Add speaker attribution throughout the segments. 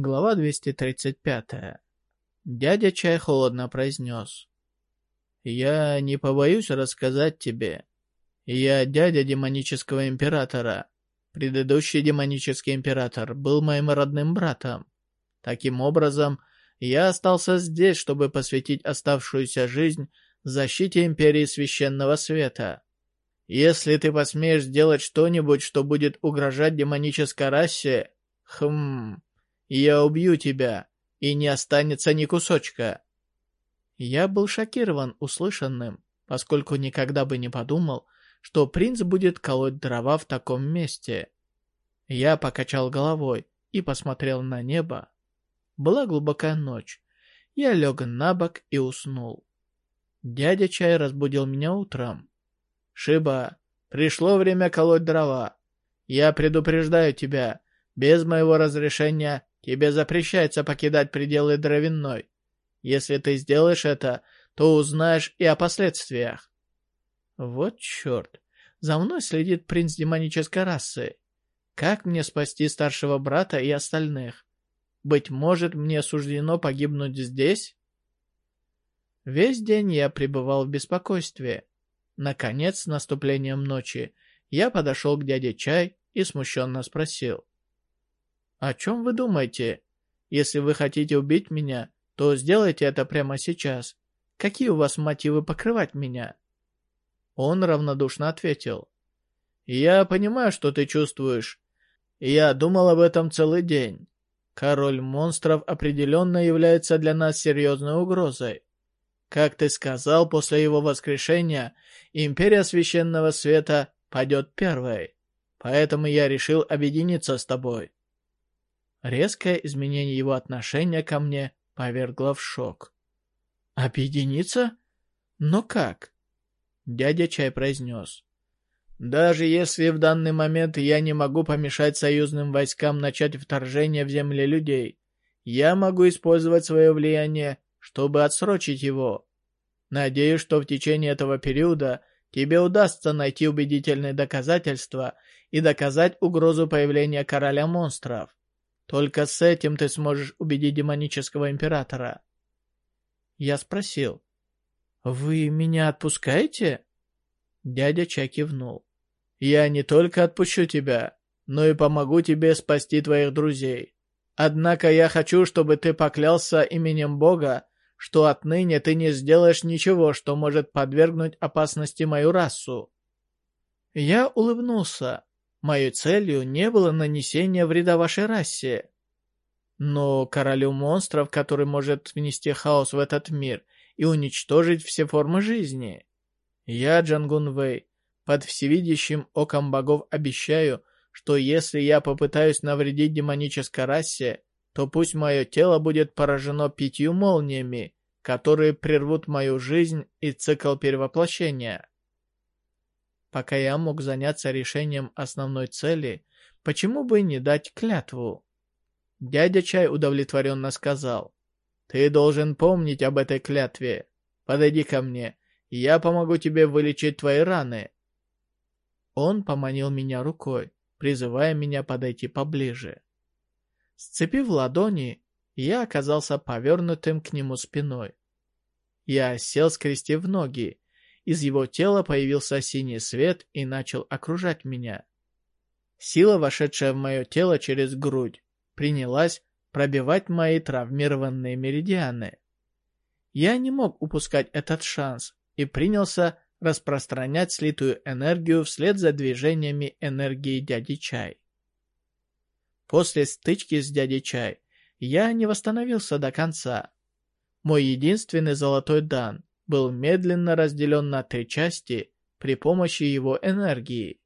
Speaker 1: Глава 235. Дядя Чай холодно произнес. «Я не побоюсь рассказать тебе. Я дядя демонического императора. Предыдущий демонический император был моим родным братом. Таким образом, я остался здесь, чтобы посвятить оставшуюся жизнь защите Империи Священного Света. Если ты посмеешь сделать что-нибудь, что будет угрожать демонической расе, хм, я убью тебя, и не останется ни кусочка. Я был шокирован услышанным, поскольку никогда бы не подумал, что принц будет колоть дрова в таком месте. Я покачал головой и посмотрел на небо. Была глубокая ночь. Я лег на бок и уснул. Дядя Чай разбудил меня утром. «Шиба, пришло время колоть дрова. Я предупреждаю тебя, без моего разрешения тебе запрещается покидать пределы дровяной. Если ты сделаешь это, то узнаешь и о последствиях». Вот черт, за мной следит принц демонической расы. Как мне спасти старшего брата и остальных? Быть может, мне суждено погибнуть здесь? Весь день я пребывал в беспокойстве. Наконец, с наступлением ночи, я подошел к дяде Чай и смущенно спросил. «О чем вы думаете? Если вы хотите убить меня, то сделайте это прямо сейчас. Какие у вас мотивы покрывать меня?» Он равнодушно ответил. «Я понимаю, что ты чувствуешь. Я думал об этом целый день. Король монстров определенно является для нас серьезной угрозой. Как ты сказал, после его воскрешения Империя Священного Света падет первой. Поэтому я решил объединиться с тобой. Резкое изменение его отношения ко мне повергло в шок. «Объединиться? Но как?» Дядя Чай произнес. Даже если в данный момент я не могу помешать союзным войскам начать вторжение в земли людей, я могу использовать свое влияние, чтобы отсрочить его. Надеюсь, что в течение этого периода тебе удастся найти убедительные доказательства и доказать угрозу появления короля монстров. Только с этим ты сможешь убедить демонического императора. Я спросил, «Вы меня отпускаете?» Дядя Ча кивнул. Я не только отпущу тебя, но и помогу тебе спасти твоих друзей. Однако я хочу, чтобы ты поклялся именем Бога, что отныне ты не сделаешь ничего, что может подвергнуть опасности мою расу». Я улыбнулся. Моей целью не было нанесение вреда вашей расе. Но королю монстров, который может внести хаос в этот мир и уничтожить все формы жизни. Я, Джангун Вэй, под всевидящим оком богов обещаю, что если я попытаюсь навредить демонической расе, то пусть мое тело будет поражено пятью молниями, которые прервут мою жизнь и цикл перевоплощения. Пока я мог заняться решением основной цели, почему бы не дать клятву? Дядя Чай удовлетворенно сказал, «Ты должен помнить об этой клятве. Подойди ко мне, я помогу тебе вылечить твои раны. Он поманил меня рукой, призывая меня подойти поближе. Сцепив ладони, я оказался повернутым к нему спиной. Я сел, скрестив ноги. Из его тела появился синий свет и начал окружать меня. Сила, вошедшая в мое тело через грудь, принялась пробивать мои травмированные меридианы. Я не мог упускать этот шанс и принялся распространять слитую энергию вслед за движениями энергии дяди Чай. После стычки с дядей Чай я не восстановился до конца. Мой единственный золотой дан был медленно разделен на три части при помощи его энергии.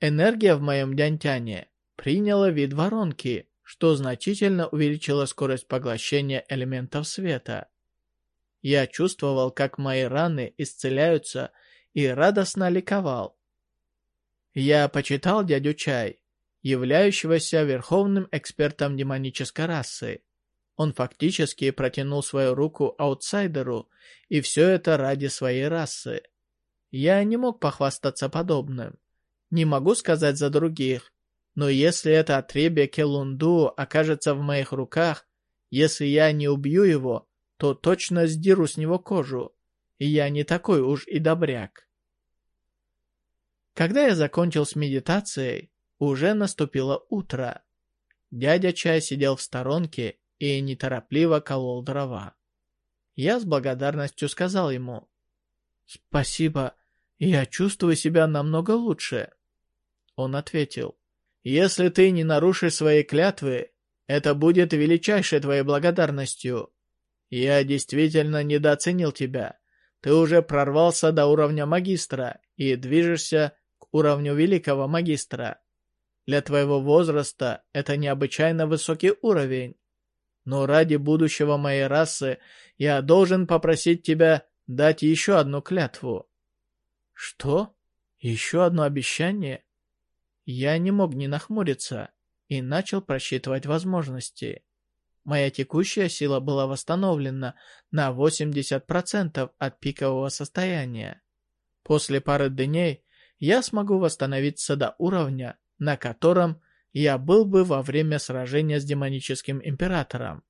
Speaker 1: Энергия в моем дянтяне приняла вид воронки, что значительно увеличило скорость поглощения элементов света. Я чувствовал, как мои раны исцеляются, и радостно ликовал. Я почитал дядю Чай, являющегося верховным экспертом демонической расы. Он фактически протянул свою руку аутсайдеру, и все это ради своей расы. Я не мог похвастаться подобным. Не могу сказать за других. Но если это отребье Келунду окажется в моих руках, если я не убью его, то точно сдеру с него кожу, и я не такой уж и добряк. Когда я закончил с медитацией, уже наступило утро. Дядя Чай сидел в сторонке и неторопливо колол дрова. Я с благодарностью сказал ему, «Спасибо, я чувствую себя намного лучше». Он ответил, «Если ты не нарушишь свои клятвы, это будет величайшей твоей благодарностью. Я действительно недооценил тебя. Ты уже прорвался до уровня магистра и движешься к уровню великого магистра. Для твоего возраста это необычайно высокий уровень. Но ради будущего моей расы я должен попросить тебя дать еще одну клятву. Что? Еще одно обещание? Я не мог не нахмуриться и начал просчитывать возможности. Моя текущая сила была восстановлена на 80% от пикового состояния. После пары дней я смогу восстановиться до уровня, на котором я был бы во время сражения с демоническим императором.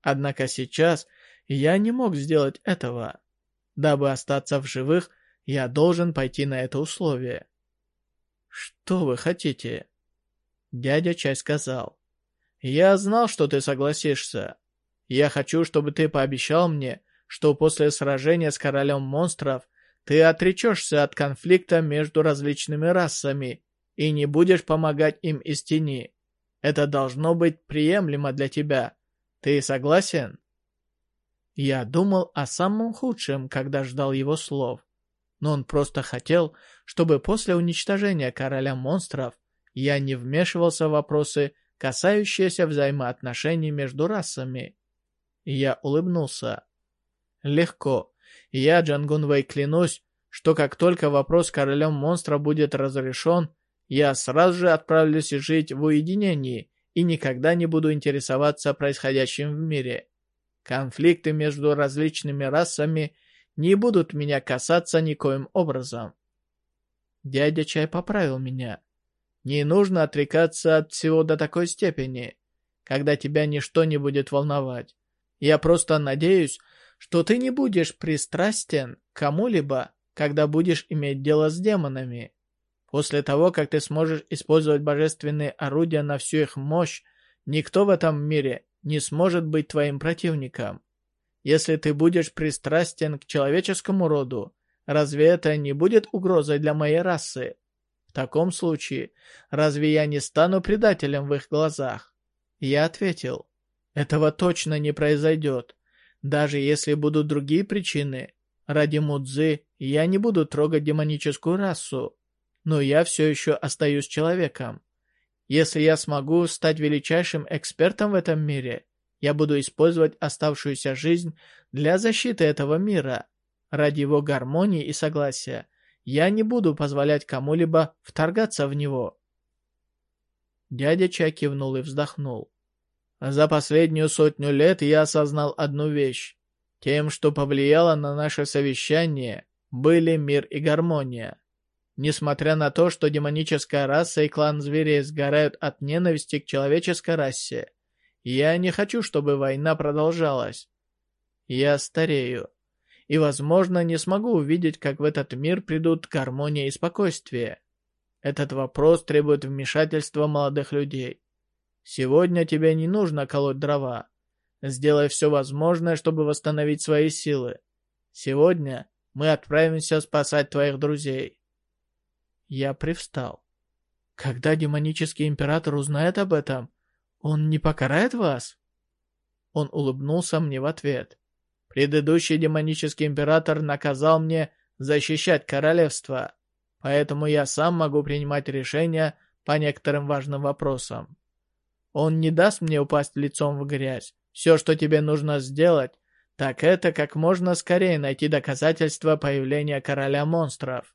Speaker 1: Однако сейчас я не мог сделать этого. Дабы остаться в живых, я должен пойти на это условие. «Что вы хотите?» Дядя Чай сказал. «Я знал, что ты согласишься. Я хочу, чтобы ты пообещал мне, что после сражения с королем монстров ты отречешься от конфликта между различными расами и не будешь помогать им из тени. Это должно быть приемлемо для тебя. Ты согласен?» Я думал о самом худшем, когда ждал его слов. Но он просто хотел, чтобы после уничтожения короля монстров я не вмешивался в вопросы, касающиеся взаимоотношений между расами. Я улыбнулся. Легко. Я, Джангун Вэй, клянусь, что как только вопрос королем монстра будет разрешен, я сразу же отправлюсь жить в уединении и никогда не буду интересоваться происходящим в мире. Конфликты между различными расами не будут меня касаться никоим образом. Дядя Чай поправил меня. Не нужно отрекаться от всего до такой степени, когда тебя ничто не будет волновать. Я просто надеюсь, что ты не будешь пристрастен к кому-либо, когда будешь иметь дело с демонами. После того, как ты сможешь использовать божественные орудия на всю их мощь, никто в этом мире не сможет быть твоим противником. Если ты будешь пристрастен к человеческому роду, разве это не будет угрозой для моей расы? В таком случае, разве я не стану предателем в их глазах? Я ответил, этого точно не произойдет. Даже если будут другие причины, ради Мудзы я не буду трогать демоническую расу. Но я все еще остаюсь человеком. Если я смогу стать величайшим экспертом в этом мире, я буду использовать оставшуюся жизнь для защиты этого мира. Ради его гармонии и согласия я не буду позволять кому-либо вторгаться в него. Дядя Чай кивнул и вздохнул. За последнюю сотню лет я осознал одну вещь. Тем, что повлияло на наше совещание, были мир и гармония. Несмотря на то, что демоническая раса и клан зверей сгорают от ненависти к человеческой расе, я не хочу, чтобы война продолжалась. Я старею. И, возможно, не смогу увидеть, как в этот мир придут гармония и спокойствие. Этот вопрос требует вмешательства молодых людей. Сегодня тебе не нужно колоть дрова. Сделай все возможное, чтобы восстановить свои силы. Сегодня мы отправимся спасать твоих друзей. Я привстал. Когда демонический император узнает об этом, он не покарает вас? Он улыбнулся мне в ответ. Предыдущий демонический император наказал мне защищать королевство, поэтому я сам могу принимать решения по некоторым важным вопросам. Он не даст мне упасть лицом в грязь. Все, что тебе нужно сделать, так это как можно скорее найти доказательства появления короля монстров.